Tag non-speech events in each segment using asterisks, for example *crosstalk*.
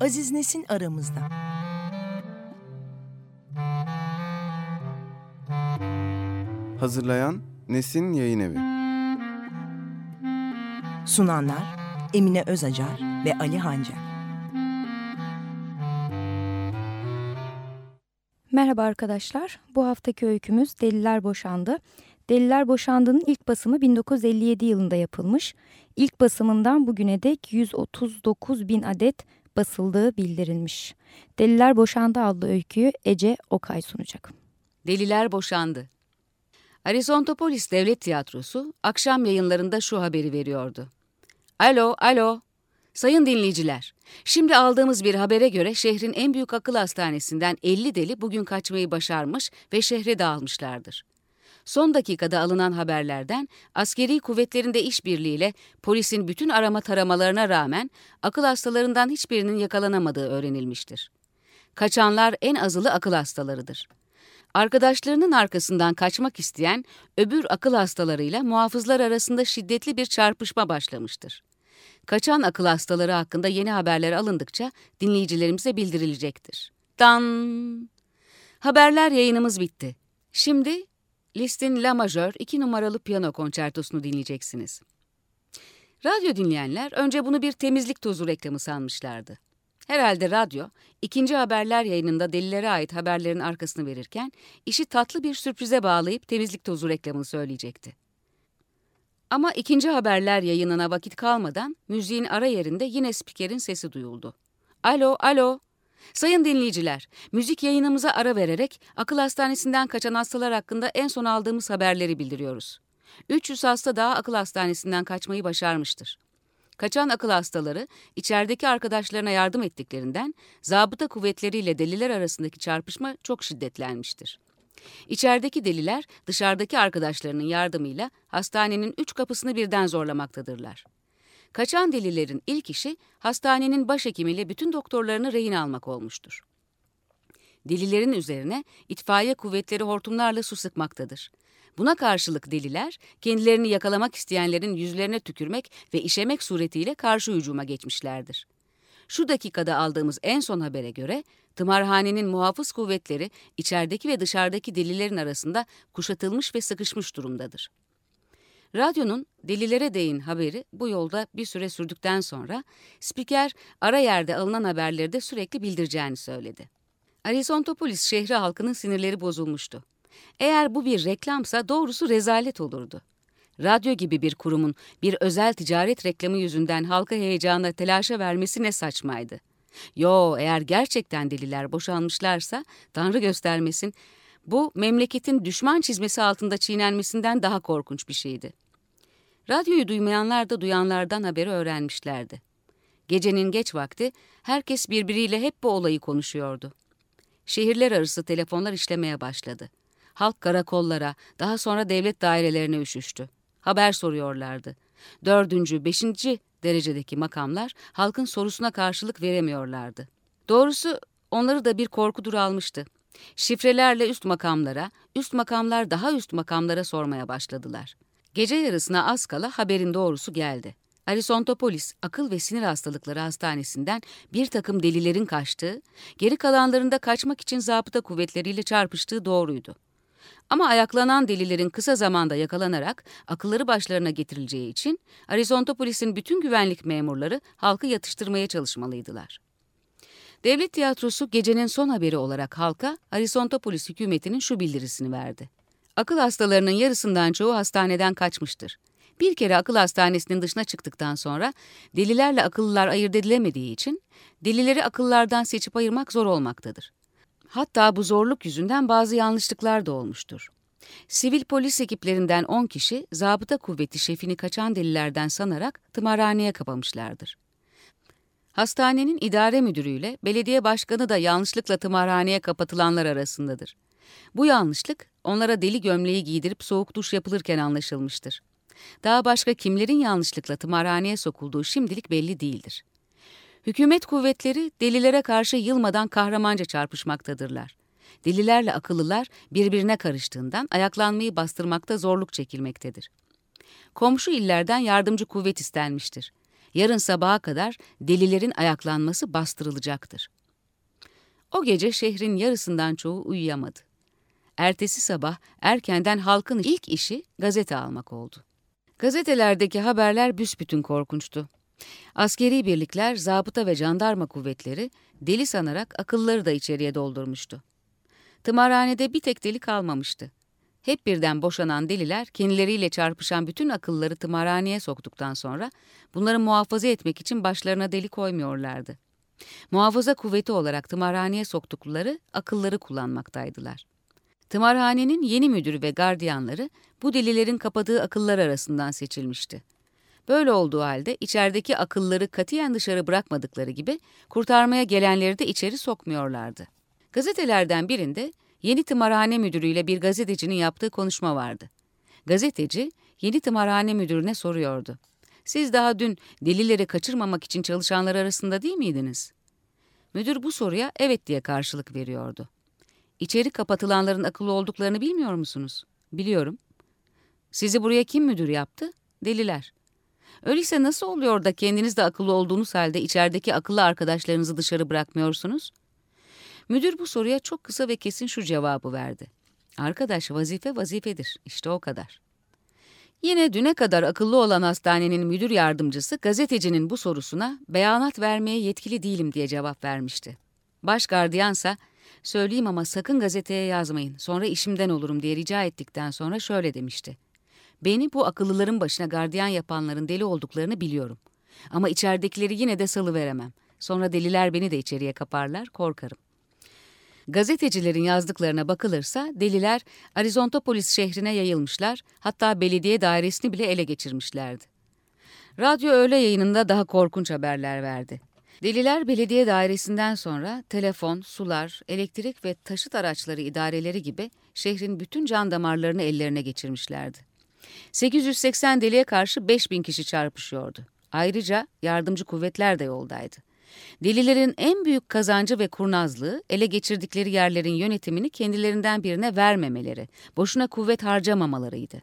Aziz Nesin aramızda. Hazırlayan Nesin Yayın Evi. Sunanlar Emine Özacar ve Ali Hancar. Merhaba arkadaşlar. Bu haftaki öykümüz Deliler Boşandı. Deliler Boşandı'nın ilk basımı 1957 yılında yapılmış. İlk basımından bugüne dek 139 bin adet basıldığı bildirilmiş. Deliler Boşandı adlı öyküyü Ece Okay sunacak. Deliler Boşandı Arizontopolis Devlet Tiyatrosu akşam yayınlarında şu haberi veriyordu. Alo, alo. Sayın dinleyiciler, şimdi aldığımız bir habere göre şehrin en büyük akıl hastanesinden 50 deli bugün kaçmayı başarmış ve şehre dağılmışlardır. Son dakikada alınan haberlerden askeri kuvvetlerinde işbirliğiyle polisin bütün arama taramalarına rağmen akıl hastalarından hiçbirinin yakalanamadığı öğrenilmiştir. Kaçanlar en azılı akıl hastalarıdır. Arkadaşlarının arkasından kaçmak isteyen öbür akıl hastalarıyla muhafızlar arasında şiddetli bir çarpışma başlamıştır. Kaçan akıl hastaları hakkında yeni haberler alındıkça dinleyicilerimize bildirilecektir. Dan! Haberler yayınımız bitti. Şimdi Liszt'in La Majör 2 numaralı piyano konçertosunu dinleyeceksiniz. Radyo dinleyenler önce bunu bir temizlik tozu reklamı sanmışlardı. Herhalde radyo, ikinci haberler yayınında delilere ait haberlerin arkasını verirken işi tatlı bir sürprize bağlayıp temizlik tozu reklamını söyleyecekti. Ama ikinci haberler yayınına vakit kalmadan müziğin ara yerinde yine spikerin sesi duyuldu. Alo, alo. Sayın dinleyiciler, müzik yayınımıza ara vererek akıl hastanesinden kaçan hastalar hakkında en son aldığımız haberleri bildiriyoruz. 300 hasta daha akıl hastanesinden kaçmayı başarmıştır. Kaçan akıl hastaları içerideki arkadaşlarına yardım ettiklerinden zabıta kuvvetleriyle deliler arasındaki çarpışma çok şiddetlenmiştir. İçerideki deliler dışarıdaki arkadaşlarının yardımıyla hastanenin üç kapısını birden zorlamaktadırlar. Kaçan delilerin ilk işi hastanenin başhekimiyle bütün doktorlarını rehin almak olmuştur. Delilerin üzerine itfaiye kuvvetleri hortumlarla su sıkmaktadır. Buna karşılık deliler kendilerini yakalamak isteyenlerin yüzlerine tükürmek ve işemek suretiyle karşı hücuma geçmişlerdir. Şu dakikada aldığımız en son habere göre tımarhanenin muhafız kuvvetleri içerideki ve dışarıdaki delilerin arasında kuşatılmış ve sıkışmış durumdadır. Radyonun delilere değin haberi bu yolda bir süre sürdükten sonra spiker ara yerde alınan haberleri de sürekli bildireceğini söyledi. Arizontopolis şehri halkının sinirleri bozulmuştu. Eğer bu bir reklamsa doğrusu rezalet olurdu. Radyo gibi bir kurumun bir özel ticaret reklamı yüzünden halka heyecana telaşa vermesi ne saçmaydı. Yo eğer gerçekten deliler boşanmışlarsa Tanrı göstermesin bu memleketin düşman çizmesi altında çiğnenmesinden daha korkunç bir şeydi. Radyoyu duymayanlar da duyanlardan haberi öğrenmişlerdi. Gecenin geç vakti herkes birbiriyle hep bu olayı konuşuyordu. Şehirler arası telefonlar işlemeye başladı. Halk karakollara, daha sonra devlet dairelerine üşüştü. Haber soruyorlardı. Dördüncü, beşinci derecedeki makamlar halkın sorusuna karşılık veremiyorlardı. Doğrusu onları da bir korkudur almıştı. Şifrelerle üst makamlara, üst makamlar daha üst makamlara sormaya başladılar. Gece yarısına az kala haberin doğrusu geldi. Arisontopolis Akıl ve Sinir Hastalıkları Hastanesi'nden bir takım delilerin kaçtığı, geri kalanlarında kaçmak için zabıta kuvvetleriyle çarpıştığı doğruydu. Ama ayaklanan delilerin kısa zamanda yakalanarak akılları başlarına getirileceği için Arizontopolis'in bütün güvenlik memurları halkı yatıştırmaya çalışmalıydılar. Devlet tiyatrosu gecenin son haberi olarak halka Arizontopolis hükümetinin şu bildirisini verdi. Akıl hastalarının yarısından çoğu hastaneden kaçmıştır. Bir kere akıl hastanesinin dışına çıktıktan sonra delilerle akıllılar ayırt edilemediği için delileri akıllardan seçip ayırmak zor olmaktadır. Hatta bu zorluk yüzünden bazı yanlışlıklar da olmuştur. Sivil polis ekiplerinden 10 kişi zabıta kuvveti şefini kaçan delilerden sanarak tımarhaneye kapamışlardır. Hastanenin idare müdürüyle belediye başkanı da yanlışlıkla tımarhaneye kapatılanlar arasındadır. Bu yanlışlık onlara deli gömleği giydirip soğuk duş yapılırken anlaşılmıştır. Daha başka kimlerin yanlışlıkla tımarhaneye sokulduğu şimdilik belli değildir. Hükümet kuvvetleri delilere karşı yılmadan kahramanca çarpışmaktadırlar. Delilerle akıllılar birbirine karıştığından ayaklanmayı bastırmakta zorluk çekilmektedir. Komşu illerden yardımcı kuvvet istenmiştir. Yarın sabaha kadar delilerin ayaklanması bastırılacaktır. O gece şehrin yarısından çoğu uyuyamadı. Ertesi sabah erkenden halkın ilk işi gazete almak oldu. Gazetelerdeki haberler büsbütün korkunçtu. Askeri birlikler, zabıta ve jandarma kuvvetleri deli sanarak akılları da içeriye doldurmuştu. Tımarhanede bir tek deli kalmamıştı. Hep birden boşanan deliler kendileriyle çarpışan bütün akılları tımarhaneye soktuktan sonra bunları muhafaza etmek için başlarına deli koymuyorlardı. Muhafaza kuvveti olarak tımarhaneye soktukları akılları kullanmaktaydılar. Tımarhanenin yeni müdürü ve gardiyanları bu delilerin kapadığı akıllar arasından seçilmişti. Böyle olduğu halde içerideki akılları katiyen dışarı bırakmadıkları gibi kurtarmaya gelenleri de içeri sokmuyorlardı. Gazetelerden birinde yeni tımarhane müdürüyle bir gazetecinin yaptığı konuşma vardı. Gazeteci yeni tımarhane müdürüne soruyordu. Siz daha dün delileri kaçırmamak için çalışanlar arasında değil miydiniz? Müdür bu soruya evet diye karşılık veriyordu. İçeri kapatılanların akıllı olduklarını bilmiyor musunuz? Biliyorum. Sizi buraya kim müdür yaptı? Deliler. Öyleyse nasıl oluyor da kendiniz de akıllı olduğunuz halde içerideki akıllı arkadaşlarınızı dışarı bırakmıyorsunuz? Müdür bu soruya çok kısa ve kesin şu cevabı verdi. Arkadaş vazife vazifedir. İşte o kadar. Yine düne kadar akıllı olan hastanenin müdür yardımcısı gazetecinin bu sorusuna beyanat vermeye yetkili değilim diye cevap vermişti. Baş gardiyansa söyleyeyim ama sakın gazeteye yazmayın sonra işimden olurum diye rica ettikten sonra şöyle demişti. Beni bu akıllıların başına gardiyan yapanların deli olduklarını biliyorum. Ama içeridekileri yine de salı veremem. Sonra deliler beni de içeriye kaparlar, korkarım. Gazetecilerin yazdıklarına bakılırsa deliler Arizontopolis şehrine yayılmışlar, hatta belediye dairesini bile ele geçirmişlerdi. Radyo öğle yayınında daha korkunç haberler verdi. Deliler belediye dairesinden sonra telefon, sular, elektrik ve taşıt araçları idareleri gibi şehrin bütün can damarlarını ellerine geçirmişlerdi. 880 deliye karşı 5000 kişi çarpışıyordu. Ayrıca yardımcı kuvvetler de yoldaydı. Delilerin en büyük kazancı ve kurnazlığı ele geçirdikleri yerlerin yönetimini kendilerinden birine vermemeleri, boşuna kuvvet harcamamalarıydı.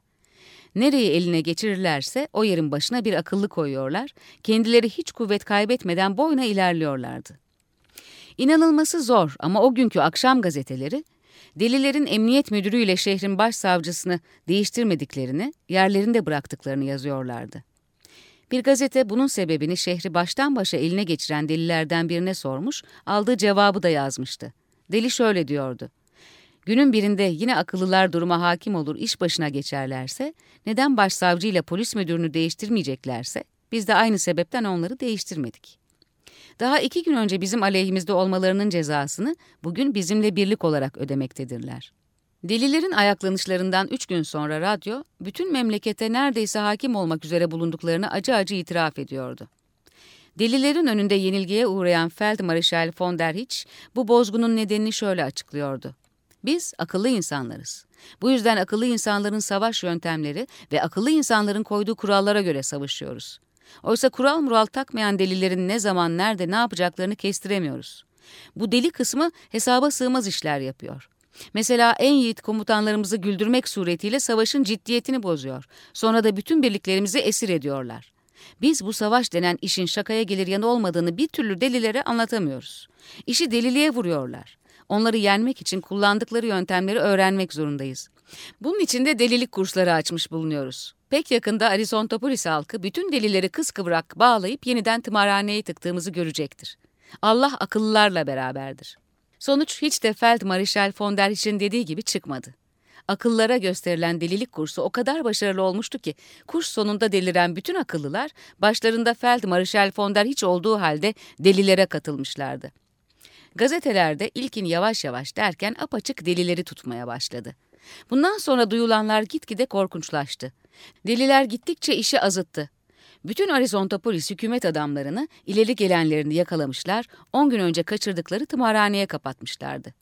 Nereyi eline geçirirlerse o yerin başına bir akıllı koyuyorlar, kendileri hiç kuvvet kaybetmeden boyuna ilerliyorlardı. İnanılması zor ama o günkü akşam gazeteleri, delilerin emniyet müdürüyle şehrin başsavcısını değiştirmediklerini, yerlerinde bıraktıklarını yazıyorlardı. Bir gazete bunun sebebini şehri baştan başa eline geçiren delilerden birine sormuş, aldığı cevabı da yazmıştı. Deli şöyle diyordu. Günün birinde yine akıllılar duruma hakim olur, iş başına geçerlerse, neden başsavcı ile polis müdürünü değiştirmeyeceklerse, biz de aynı sebepten onları değiştirmedik. Daha iki gün önce bizim aleyhimizde olmalarının cezasını bugün bizimle birlik olarak ödemektedirler. Delilerin ayaklanışlarından üç gün sonra radyo, bütün memlekete neredeyse hakim olmak üzere bulunduklarını acı acı itiraf ediyordu. Delilerin önünde yenilgiye uğrayan Feld Marshal von der Hitch, bu bozgunun nedenini şöyle açıklıyordu. Biz akıllı insanlarız. Bu yüzden akıllı insanların savaş yöntemleri ve akıllı insanların koyduğu kurallara göre savaşıyoruz. Oysa kural mural takmayan delilerin ne zaman, nerede, ne yapacaklarını kestiremiyoruz. Bu deli kısmı hesaba sığmaz işler yapıyor. Mesela en yiğit komutanlarımızı güldürmek suretiyle savaşın ciddiyetini bozuyor. Sonra da bütün birliklerimizi esir ediyorlar. Biz bu savaş denen işin şakaya gelir yanı olmadığını bir türlü delilere anlatamıyoruz. İşi deliliğe vuruyorlar. Onları yenmek için kullandıkları yöntemleri öğrenmek zorundayız. Bunun için de delilik kursları açmış bulunuyoruz. Pek yakında Arizontopolis halkı bütün delileri kıskıvrak bağlayıp yeniden tımarhaneye tıktığımızı görecektir. Allah akıllılarla beraberdir. Sonuç hiç de Feld Marshal von der Hich'in dediği gibi çıkmadı. Akıllara gösterilen delilik kursu o kadar başarılı olmuştu ki kurs sonunda deliren bütün akıllılar başlarında Feld Marshal von der Hich olduğu halde delilere katılmışlardı. Gazetelerde ilkin yavaş yavaş derken apaçık delileri tutmaya başladı. Bundan sonra duyulanlar gitgide korkunçlaştı. Deliler gittikçe işi azıttı. Bütün Arizontopolis hükümet adamlarını, ileri gelenlerini yakalamışlar, 10 gün önce kaçırdıkları tımarhaneye kapatmışlardı.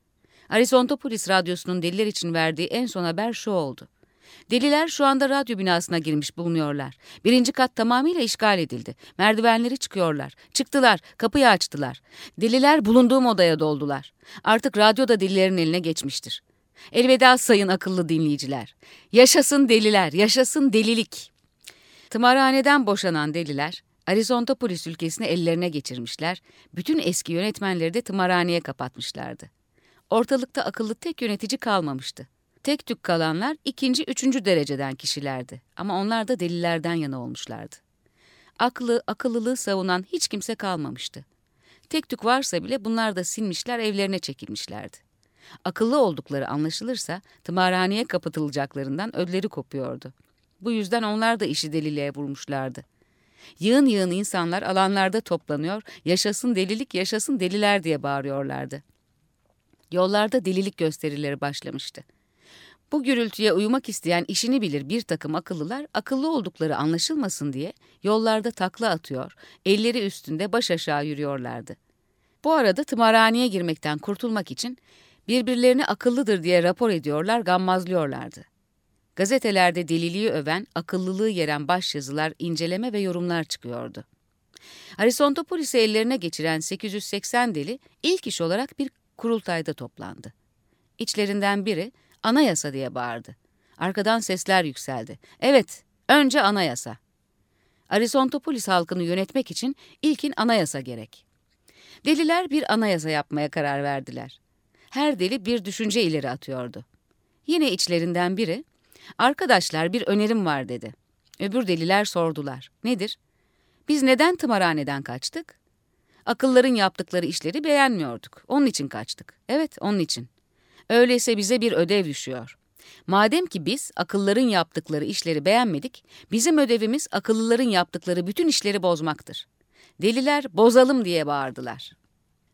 Arizontopolis radyosunun deliler için verdiği en son haber şu oldu. Deliler şu anda radyo binasına girmiş bulunuyorlar. Birinci kat tamamıyla işgal edildi. Merdivenleri çıkıyorlar. Çıktılar, kapıyı açtılar. Deliler bulunduğum odaya doldular. Artık radyo da delilerin eline geçmiştir. Elveda sayın akıllı dinleyiciler. Yaşasın deliler, yaşasın delilik. Tımarhaneden boşanan deliler, Arizontopolis ülkesini ellerine geçirmişler, bütün eski yönetmenleri de tımarhaneye kapatmışlardı. Ortalıkta akıllı tek yönetici kalmamıştı. Tek tük kalanlar ikinci, üçüncü dereceden kişilerdi ama onlar da delilerden yana olmuşlardı. Aklı, akıllılığı savunan hiç kimse kalmamıştı. Tek tük varsa bile bunlar da sinmişler, evlerine çekilmişlerdi. Akıllı oldukları anlaşılırsa tımarhaneye kapatılacaklarından ödleri kopuyordu. Bu yüzden onlar da işi deliliğe vurmuşlardı. Yığın yığın insanlar alanlarda toplanıyor, yaşasın delilik, yaşasın deliler diye bağırıyorlardı. Yollarda delilik gösterileri başlamıştı. Bu gürültüye uyumak isteyen işini bilir bir takım akıllılar akıllı oldukları anlaşılmasın diye yollarda takla atıyor, elleri üstünde baş aşağı yürüyorlardı. Bu arada tımarhaneye girmekten kurtulmak için birbirlerini akıllıdır diye rapor ediyorlar, gammazlıyorlardı. Gazetelerde deliliği öven, akıllılığı yeren başyazılar, inceleme ve yorumlar çıkıyordu. Aristontopolis'i ellerine geçiren 880 deli ilk iş olarak bir kurultayda toplandı. İçlerinden biri anayasa diye bağırdı. Arkadan sesler yükseldi. Evet, önce anayasa. Aristontopolis halkını yönetmek için ilkin anayasa gerek. Deliler bir anayasa yapmaya karar verdiler. Her deli bir düşünce ileri atıyordu. Yine içlerinden biri, arkadaşlar bir önerim var dedi. Öbür deliler sordular. Nedir? Biz neden tımarhaneden kaçtık? Akılların yaptıkları işleri beğenmiyorduk. Onun için kaçtık. Evet, onun için. Öyleyse bize bir ödev düşüyor. Madem ki biz akılların yaptıkları işleri beğenmedik, bizim ödevimiz akıllıların yaptıkları bütün işleri bozmaktır. Deliler bozalım diye bağırdılar.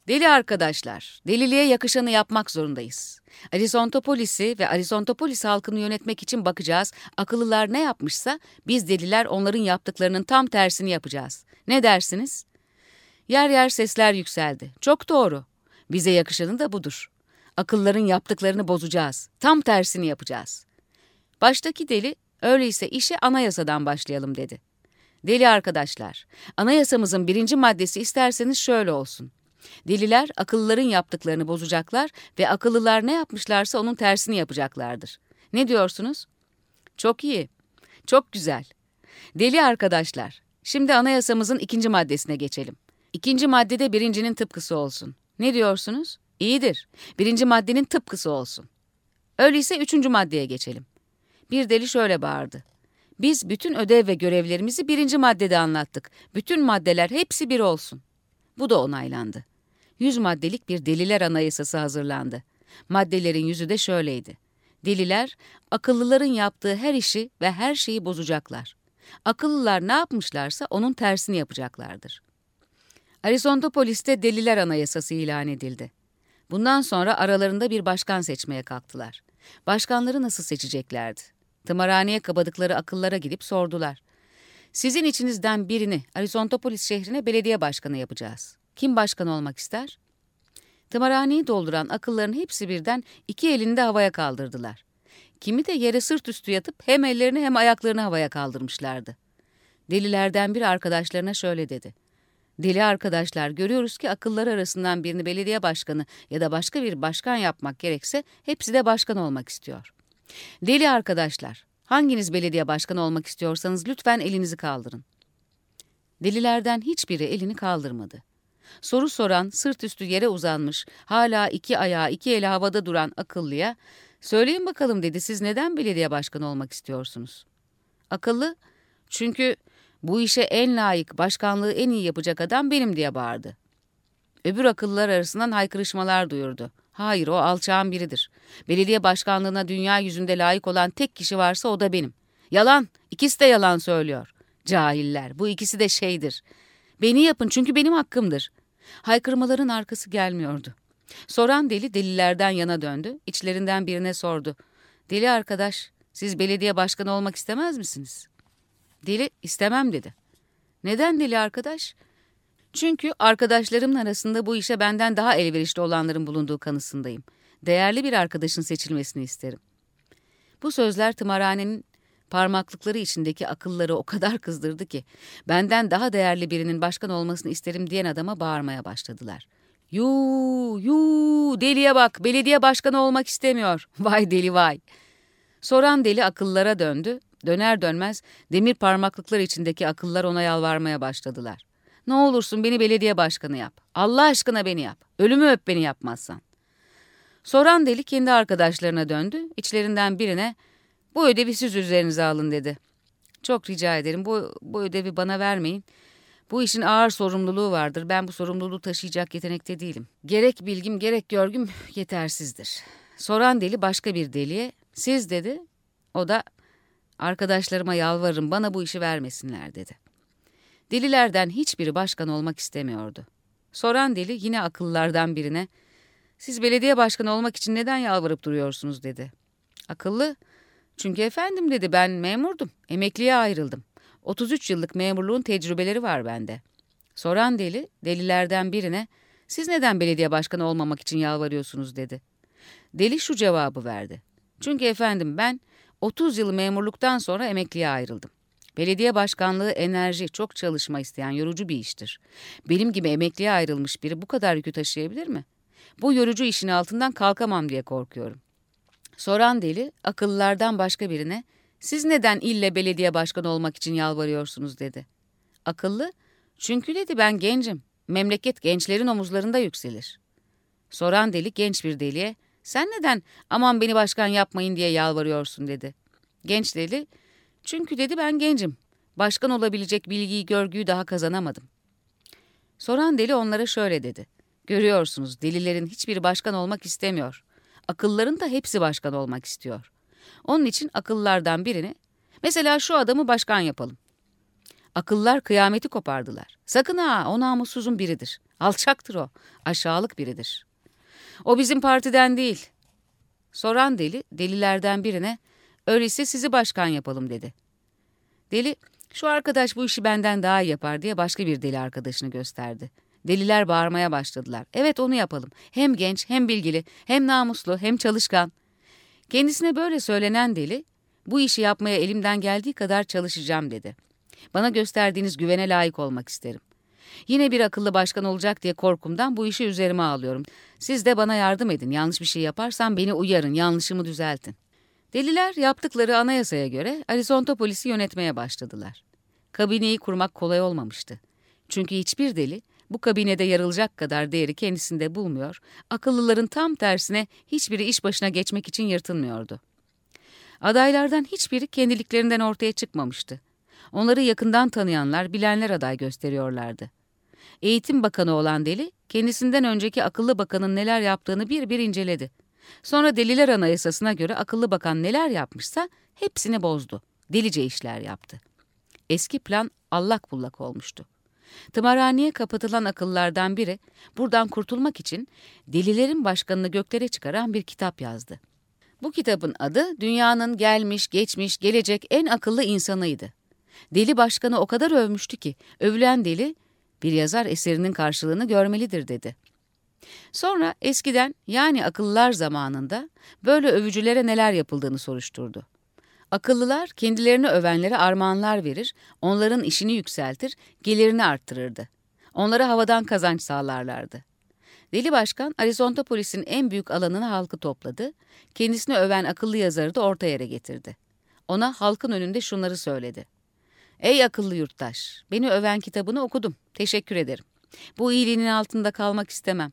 Deli arkadaşlar, deliliğe yakışanı yapmak zorundayız. Arizontopolis'i ve Arizontopolis halkını yönetmek için bakacağız. Akıllılar ne yapmışsa biz deliler onların yaptıklarının tam tersini yapacağız. Ne dersiniz? Yer yer sesler yükseldi. Çok doğru. Bize yakışanı da budur. Akılların yaptıklarını bozacağız. Tam tersini yapacağız. Baştaki deli, öyleyse işe anayasadan başlayalım dedi. Deli arkadaşlar, anayasamızın birinci maddesi isterseniz şöyle olsun. Deliler akıllıların yaptıklarını bozacaklar ve akıllılar ne yapmışlarsa onun tersini yapacaklardır. Ne diyorsunuz? Çok iyi. Çok güzel. Deli arkadaşlar, şimdi anayasamızın ikinci maddesine geçelim. İkinci maddede birincinin tıpkısı olsun. Ne diyorsunuz? İyidir. Birinci maddenin tıpkısı olsun. Öyleyse üçüncü maddeye geçelim. Bir deli şöyle bağırdı. Biz bütün ödev ve görevlerimizi birinci maddede anlattık. Bütün maddeler hepsi bir olsun. Bu da onaylandı. Yüz maddelik bir deliler anayasası hazırlandı. Maddelerin yüzü de şöyleydi. Deliler, akıllıların yaptığı her işi ve her şeyi bozacaklar. Akıllılar ne yapmışlarsa onun tersini yapacaklardır. Arizontopolis'te Deliler Anayasası ilan edildi. Bundan sonra aralarında bir başkan seçmeye kalktılar. Başkanları nasıl seçeceklerdi? Tımarhaneye kabadıkları akıllara gidip sordular. Sizin içinizden birini Arizontopolis şehrine belediye başkanı yapacağız. Kim başkan olmak ister? Tımarhaneyi dolduran akılların hepsi birden iki elini de havaya kaldırdılar. Kimi de yere sırt üstü yatıp hem ellerini hem ayaklarını havaya kaldırmışlardı. Delilerden bir arkadaşlarına şöyle dedi. Deli arkadaşlar görüyoruz ki akıllar arasından birini belediye başkanı ya da başka bir başkan yapmak gerekse hepsi de başkan olmak istiyor. Deli arkadaşlar hanginiz belediye başkanı olmak istiyorsanız lütfen elinizi kaldırın. Delilerden hiçbiri elini kaldırmadı. Soru soran, sırt üstü yere uzanmış, hala iki ayağı iki eli havada duran akıllıya, söyleyin bakalım dedi siz neden belediye başkanı olmak istiyorsunuz? Akıllı, çünkü bu işe en layık, başkanlığı en iyi yapacak adam benim diye bağırdı. Öbür akıllılar arasından haykırışmalar duyurdu. Hayır o alçağın biridir. Belediye başkanlığına dünya yüzünde layık olan tek kişi varsa o da benim. Yalan, ikisi de yalan söylüyor. Cahiller, bu ikisi de şeydir. Beni yapın çünkü benim hakkımdır. Haykırmaların arkası gelmiyordu. Soran deli delilerden yana döndü, içlerinden birine sordu. Deli arkadaş, siz belediye başkanı olmak istemez misiniz? Deli istemem dedi. Neden deli arkadaş? Çünkü arkadaşlarımın arasında bu işe benden daha elverişli olanların bulunduğu kanısındayım. Değerli bir arkadaşın seçilmesini isterim. Bu sözler tımarhanenin parmaklıkları içindeki akılları o kadar *laughs* kızdırdı ki benden daha değerli birinin başkan olmasını isterim diyen adama bağırmaya başladılar. Yuu, yuu, deliye bak, belediye başkanı olmak istemiyor. *laughs* Vay deli vay. Soran deli akıllara döndü, Döner dönmez demir parmaklıklar içindeki akıllar ona yalvarmaya başladılar. Ne olursun beni belediye başkanı yap. Allah aşkına beni yap. Ölümü öp beni yapmazsan. Soran deli kendi arkadaşlarına döndü. İçlerinden birine bu ödevi siz üzerinize alın dedi. Çok rica ederim bu, bu ödevi bana vermeyin. Bu işin ağır sorumluluğu vardır. Ben bu sorumluluğu taşıyacak yetenekte değilim. Gerek bilgim gerek görgüm *sighs* yetersizdir. Soran deli başka bir deliye siz dedi. O da arkadaşlarıma yalvarırım bana bu işi vermesinler dedi. Delilerden hiçbiri başkan olmak istemiyordu. Soran deli yine akıllardan birine siz belediye başkanı olmak için neden yalvarıp duruyorsunuz dedi. Akıllı çünkü efendim dedi ben memurdum emekliye ayrıldım. 33 yıllık memurluğun tecrübeleri var bende. Soran deli delilerden birine siz neden belediye başkanı olmamak için yalvarıyorsunuz dedi. Deli şu cevabı verdi. Çünkü efendim ben 30 yıl memurluktan sonra emekliye ayrıldım. Belediye başkanlığı enerji, çok çalışma isteyen yorucu bir iştir. Benim gibi emekliye ayrılmış biri bu kadar yükü taşıyabilir mi? Bu yorucu işin altından kalkamam diye korkuyorum. Soran deli akıllılardan başka birine siz neden ille belediye başkanı olmak için yalvarıyorsunuz dedi. Akıllı çünkü dedi ben gencim. Memleket gençlerin omuzlarında yükselir. Soran deli genç bir deliye sen neden aman beni başkan yapmayın diye yalvarıyorsun dedi. Genç deli çünkü dedi ben gencim. Başkan olabilecek bilgiyi görgüyü daha kazanamadım. Soran deli onlara şöyle dedi. Görüyorsunuz delilerin hiçbiri başkan olmak istemiyor. Akılların da hepsi başkan olmak istiyor. Onun için akıllardan birini, mesela şu adamı başkan yapalım. Akıllar kıyameti kopardılar. Sakın ha o namussuzun biridir. Alçaktır o. Aşağılık biridir. O bizim partiden değil. Soran deli delilerden birine öyleyse sizi başkan yapalım dedi. Deli şu arkadaş bu işi benden daha iyi yapar diye başka bir deli arkadaşını gösterdi. Deliler bağırmaya başladılar. Evet onu yapalım. Hem genç, hem bilgili, hem namuslu, hem çalışkan. Kendisine böyle söylenen deli, bu işi yapmaya elimden geldiği kadar çalışacağım dedi. Bana gösterdiğiniz güvene layık olmak isterim. Yine bir akıllı başkan olacak diye korkumdan bu işi üzerime alıyorum. Siz de bana yardım edin. Yanlış bir şey yaparsam beni uyarın, yanlışımı düzeltin. Deliler yaptıkları anayasaya göre Arizonta polisi yönetmeye başladılar. Kabineyi kurmak kolay olmamıştı. Çünkü hiçbir deli bu kabinede yarılacak kadar değeri kendisinde bulmuyor, akıllıların tam tersine hiçbiri iş başına geçmek için yırtınmıyordu. Adaylardan hiçbiri kendiliklerinden ortaya çıkmamıştı. Onları yakından tanıyanlar, bilenler aday gösteriyorlardı. Eğitim Bakanı olan deli, kendisinden önceki akıllı bakanın neler yaptığını bir bir inceledi. Sonra Deliler Anayasası'na göre akıllı bakan neler yapmışsa hepsini bozdu. Delice işler yaptı. Eski plan allak bullak olmuştu. Tımarhaneye kapatılan akıllardan biri buradan kurtulmak için delilerin başkanını göklere çıkaran bir kitap yazdı. Bu kitabın adı dünyanın gelmiş, geçmiş, gelecek en akıllı insanıydı. Deli başkanı o kadar övmüştü ki övülen deli bir yazar eserinin karşılığını görmelidir dedi. Sonra eskiden yani akıllılar zamanında böyle övücülere neler yapıldığını soruşturdu. Akıllılar kendilerini övenlere armağanlar verir, onların işini yükseltir, gelirini arttırırdı. Onlara havadan kazanç sağlarlardı. Deli Başkan, Arizonta polisin en büyük alanını halkı topladı, kendisini öven akıllı yazarı da orta yere getirdi. Ona halkın önünde şunları söyledi. Ey akıllı yurttaş, beni öven kitabını okudum, teşekkür ederim. Bu iyiliğinin altında kalmak istemem.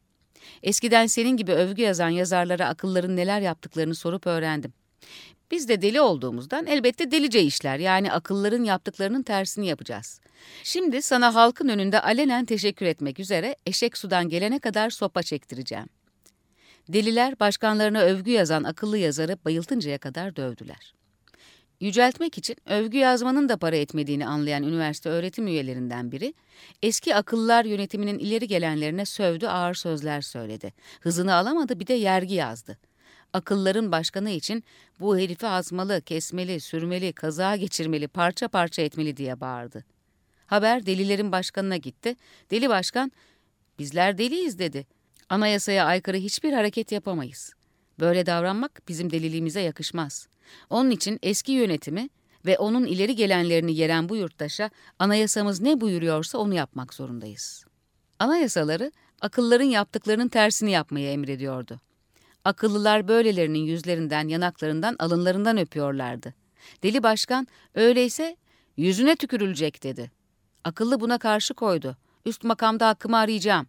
Eskiden senin gibi övgü yazan yazarlara akılların neler yaptıklarını sorup öğrendim. Biz de deli olduğumuzdan elbette delice işler yani akılların yaptıklarının tersini yapacağız. Şimdi sana halkın önünde alenen teşekkür etmek üzere eşek sudan gelene kadar sopa çektireceğim. Deliler başkanlarına övgü yazan akıllı yazarı bayıltıncaya kadar dövdüler. Yüceltmek için övgü yazmanın da para etmediğini anlayan üniversite öğretim üyelerinden biri, eski akıllılar yönetiminin ileri gelenlerine sövdü ağır sözler söyledi. Hızını alamadı bir de yergi yazdı akılların başkanı için bu herifi asmalı, kesmeli, sürmeli, kaza geçirmeli, parça parça etmeli diye bağırdı. Haber delilerin başkanına gitti. Deli başkan, bizler deliyiz dedi. Anayasaya aykırı hiçbir hareket yapamayız. Böyle davranmak bizim deliliğimize yakışmaz. Onun için eski yönetimi ve onun ileri gelenlerini yeren bu yurttaşa anayasamız ne buyuruyorsa onu yapmak zorundayız. Anayasaları akılların yaptıklarının tersini yapmayı emrediyordu. Akıllılar böylelerinin yüzlerinden, yanaklarından, alınlarından öpüyorlardı. Deli başkan öyleyse yüzüne tükürülecek dedi. Akıllı buna karşı koydu. Üst makamda hakkımı arayacağım.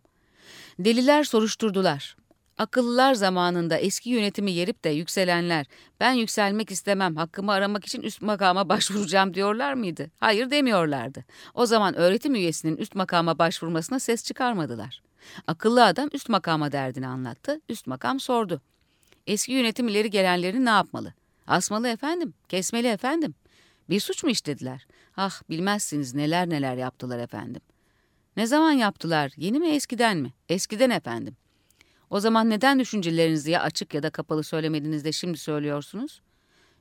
Deliler soruşturdular. Akıllılar zamanında eski yönetimi yerip de yükselenler, ben yükselmek istemem, hakkımı aramak için üst makama başvuracağım diyorlar mıydı? Hayır demiyorlardı. O zaman öğretim üyesinin üst makama başvurmasına ses çıkarmadılar. Akıllı adam üst makama derdini anlattı, üst makam sordu. Eski yönetim ileri gelenlerini ne yapmalı? Asmalı efendim, kesmeli efendim. Bir suç mu işlediler? Ah bilmezsiniz neler neler yaptılar efendim. Ne zaman yaptılar? Yeni mi eskiden mi? Eskiden efendim. O zaman neden düşüncelerinizi ya açık ya da kapalı söylemediniz de şimdi söylüyorsunuz?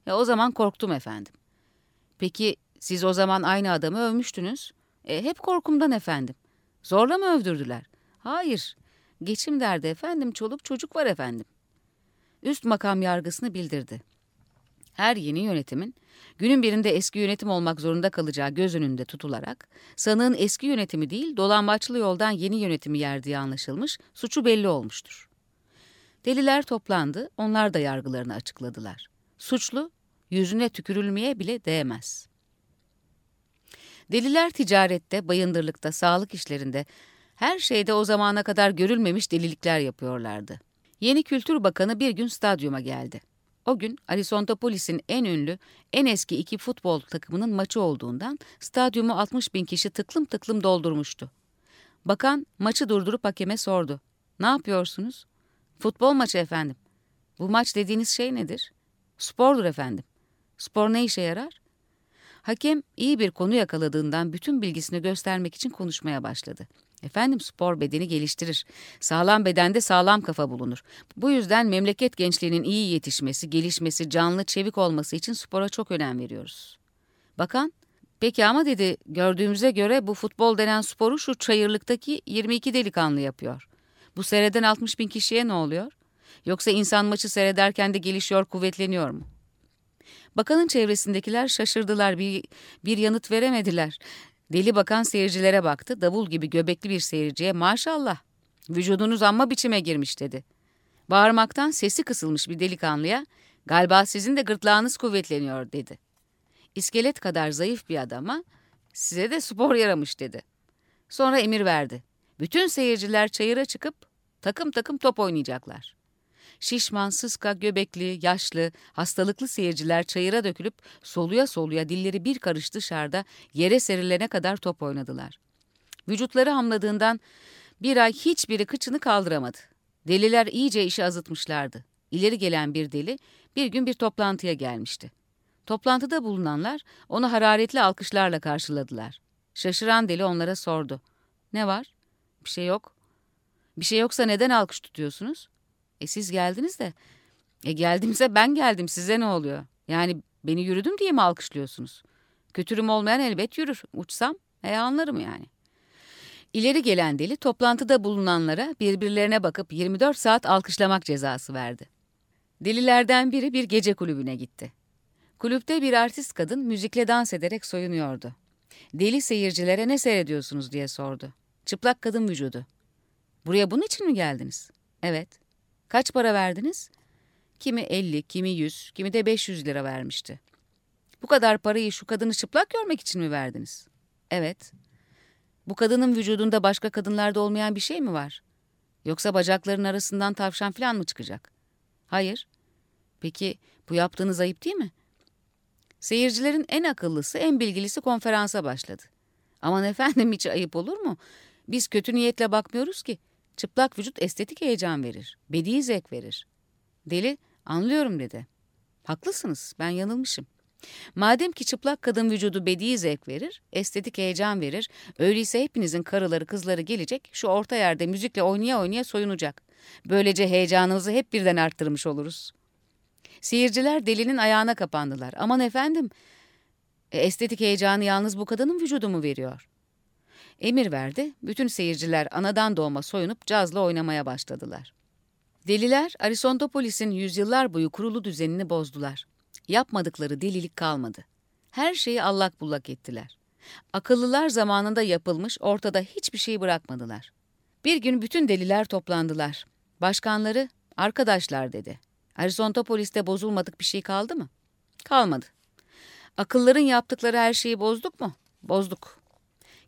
Ya o zaman korktum efendim. Peki siz o zaman aynı adamı övmüştünüz. E, hep korkumdan efendim. Zorla mı övdürdüler? Hayır. Geçim derdi efendim, çoluk çocuk var efendim. Üst makam yargısını bildirdi. Her yeni yönetimin günün birinde eski yönetim olmak zorunda kalacağı göz önünde tutularak sanığın eski yönetimi değil dolambaçlı yoldan yeni yönetimi yerdiği anlaşılmış, suçu belli olmuştur. Deliler toplandı, onlar da yargılarını açıkladılar. Suçlu yüzüne tükürülmeye bile değmez. Deliler ticarette, bayındırlıkta, sağlık işlerinde, her şeyde o zamana kadar görülmemiş delilikler yapıyorlardı. Yeni Kültür Bakanı bir gün stadyuma geldi. O gün Arisontopolis'in en ünlü, en eski iki futbol takımının maçı olduğundan stadyumu 60 bin kişi tıklım tıklım doldurmuştu. Bakan maçı durdurup hakeme sordu. Ne yapıyorsunuz? Futbol maçı efendim. Bu maç dediğiniz şey nedir? Spordur efendim. Spor ne işe yarar? Hakem iyi bir konu yakaladığından bütün bilgisini göstermek için konuşmaya başladı. Efendim spor bedeni geliştirir. Sağlam bedende sağlam kafa bulunur. Bu yüzden memleket gençliğinin iyi yetişmesi, gelişmesi, canlı, çevik olması için spora çok önem veriyoruz. Bakan, peki ama dedi gördüğümüze göre bu futbol denen sporu şu çayırlıktaki 22 delikanlı yapıyor. Bu seyreden 60 bin kişiye ne oluyor? Yoksa insan maçı seyrederken de gelişiyor, kuvvetleniyor mu? Bakanın çevresindekiler şaşırdılar, bir, bir yanıt veremediler. Deli bakan seyircilere baktı, davul gibi göbekli bir seyirciye maşallah, vücudunuz amma biçime girmiş dedi. Bağırmaktan sesi kısılmış bir delikanlıya, galiba sizin de gırtlağınız kuvvetleniyor dedi. İskelet kadar zayıf bir adama, size de spor yaramış dedi. Sonra emir verdi. Bütün seyirciler çayıra çıkıp takım takım top oynayacaklar. Şişman, sıska, göbekli, yaşlı, hastalıklı seyirciler çayıra dökülüp soluya soluya dilleri bir karış dışarıda yere serilene kadar top oynadılar. Vücutları hamladığından bir ay hiçbiri kıçını kaldıramadı. Deliler iyice işi azıtmışlardı. İleri gelen bir deli bir gün bir toplantıya gelmişti. Toplantıda bulunanlar onu hararetli alkışlarla karşıladılar. Şaşıran deli onlara sordu. Ne var? Bir şey yok. Bir şey yoksa neden alkış tutuyorsunuz? E siz geldiniz de. E geldimse ben geldim size ne oluyor? Yani beni yürüdüm diye mi alkışlıyorsunuz? Kötürüm olmayan elbet yürür. Uçsam e anlarım yani. İleri gelen deli toplantıda bulunanlara birbirlerine bakıp 24 saat alkışlamak cezası verdi. Delilerden biri bir gece kulübüne gitti. Kulüpte bir artist kadın müzikle dans ederek soyunuyordu. Deli seyircilere ne seyrediyorsunuz diye sordu. Çıplak kadın vücudu. Buraya bunun için mi geldiniz? Evet. Kaç para verdiniz? Kimi 50, kimi 100, kimi de 500 lira vermişti. Bu kadar parayı şu kadını çıplak görmek için mi verdiniz? Evet. Bu kadının vücudunda başka kadınlarda olmayan bir şey mi var? Yoksa bacakların arasından tavşan falan mı çıkacak? Hayır. Peki bu yaptığınız ayıp değil mi? Seyircilerin en akıllısı, en bilgilisi konferansa başladı. Aman efendim hiç ayıp olur mu? Biz kötü niyetle bakmıyoruz ki. Çıplak vücut estetik heyecan verir, bedi zevk verir. Deli, anlıyorum dedi. Haklısınız, ben yanılmışım. Madem ki çıplak kadın vücudu bedi zevk verir, estetik heyecan verir, öyleyse hepinizin karıları kızları gelecek, şu orta yerde müzikle oynaya oynaya soyunacak. Böylece heyecanınızı hep birden arttırmış oluruz. Seyirciler delinin ayağına kapandılar. Aman efendim, e, estetik heyecanı yalnız bu kadının vücudu mu veriyor? Emir verdi, bütün seyirciler anadan doğma soyunup cazla oynamaya başladılar. Deliler Arisontopolis'in yüzyıllar boyu kurulu düzenini bozdular. Yapmadıkları delilik kalmadı. Her şeyi allak bullak ettiler. Akıllılar zamanında yapılmış ortada hiçbir şey bırakmadılar. Bir gün bütün deliler toplandılar. Başkanları, arkadaşlar dedi. Arisontopolis'te bozulmadık bir şey kaldı mı? Kalmadı. Akılların yaptıkları her şeyi bozduk mu? Bozduk.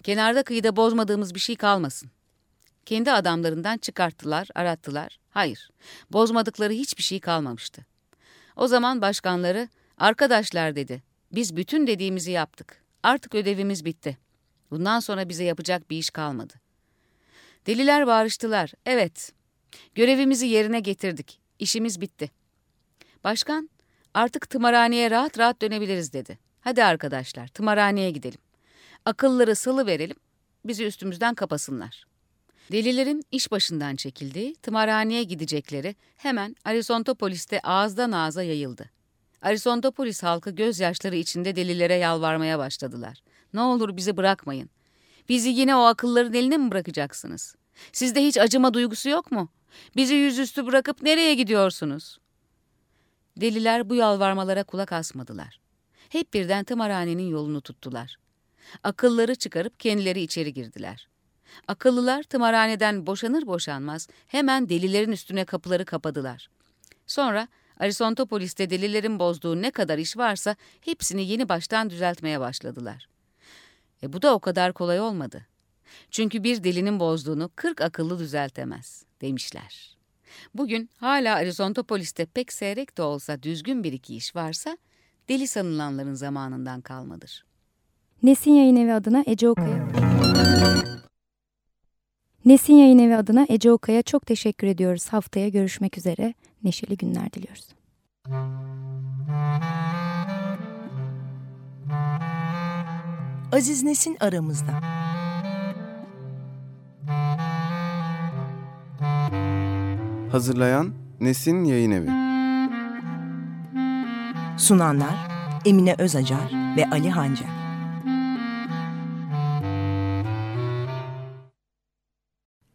Kenarda kıyıda bozmadığımız bir şey kalmasın. Kendi adamlarından çıkarttılar, arattılar. Hayır, bozmadıkları hiçbir şey kalmamıştı. O zaman başkanları, arkadaşlar dedi, biz bütün dediğimizi yaptık. Artık ödevimiz bitti. Bundan sonra bize yapacak bir iş kalmadı. Deliler bağırıştılar. Evet, görevimizi yerine getirdik. İşimiz bitti. Başkan, artık tımarhaneye rahat rahat dönebiliriz dedi. Hadi arkadaşlar, tımarhaneye gidelim. Akılları salı verelim, bizi üstümüzden kapasınlar. Delilerin iş başından çekildiği, tımarhaneye gidecekleri hemen Arizontopolis'te ağızdan ağza yayıldı. Arizontopolis halkı gözyaşları içinde delilere yalvarmaya başladılar. Ne olur bizi bırakmayın. Bizi yine o akılların eline mi bırakacaksınız? Sizde hiç acıma duygusu yok mu? Bizi yüzüstü bırakıp nereye gidiyorsunuz? Deliler bu yalvarmalara kulak asmadılar. Hep birden tımarhanenin yolunu tuttular. Akılları çıkarıp kendileri içeri girdiler. Akıllılar tımarhaneden boşanır boşanmaz hemen delilerin üstüne kapıları kapadılar. Sonra Arizontopolis'te delilerin bozduğu ne kadar iş varsa hepsini yeni baştan düzeltmeye başladılar. E bu da o kadar kolay olmadı. Çünkü bir delinin bozduğunu kırk akıllı düzeltemez demişler. Bugün hala Arizontopolis'te pek seyrek de olsa düzgün bir iki iş varsa deli sanılanların zamanından kalmadır. Nesin Yayın Evi adına Ece Okaya. Nesin Yayın Evi adına Ece Okaya çok teşekkür ediyoruz. Haftaya görüşmek üzere. Neşeli günler diliyoruz. Aziz Nesin aramızda. Hazırlayan Nesin Yayın Evi. Sunanlar Emine Özacar ve Ali Hancar.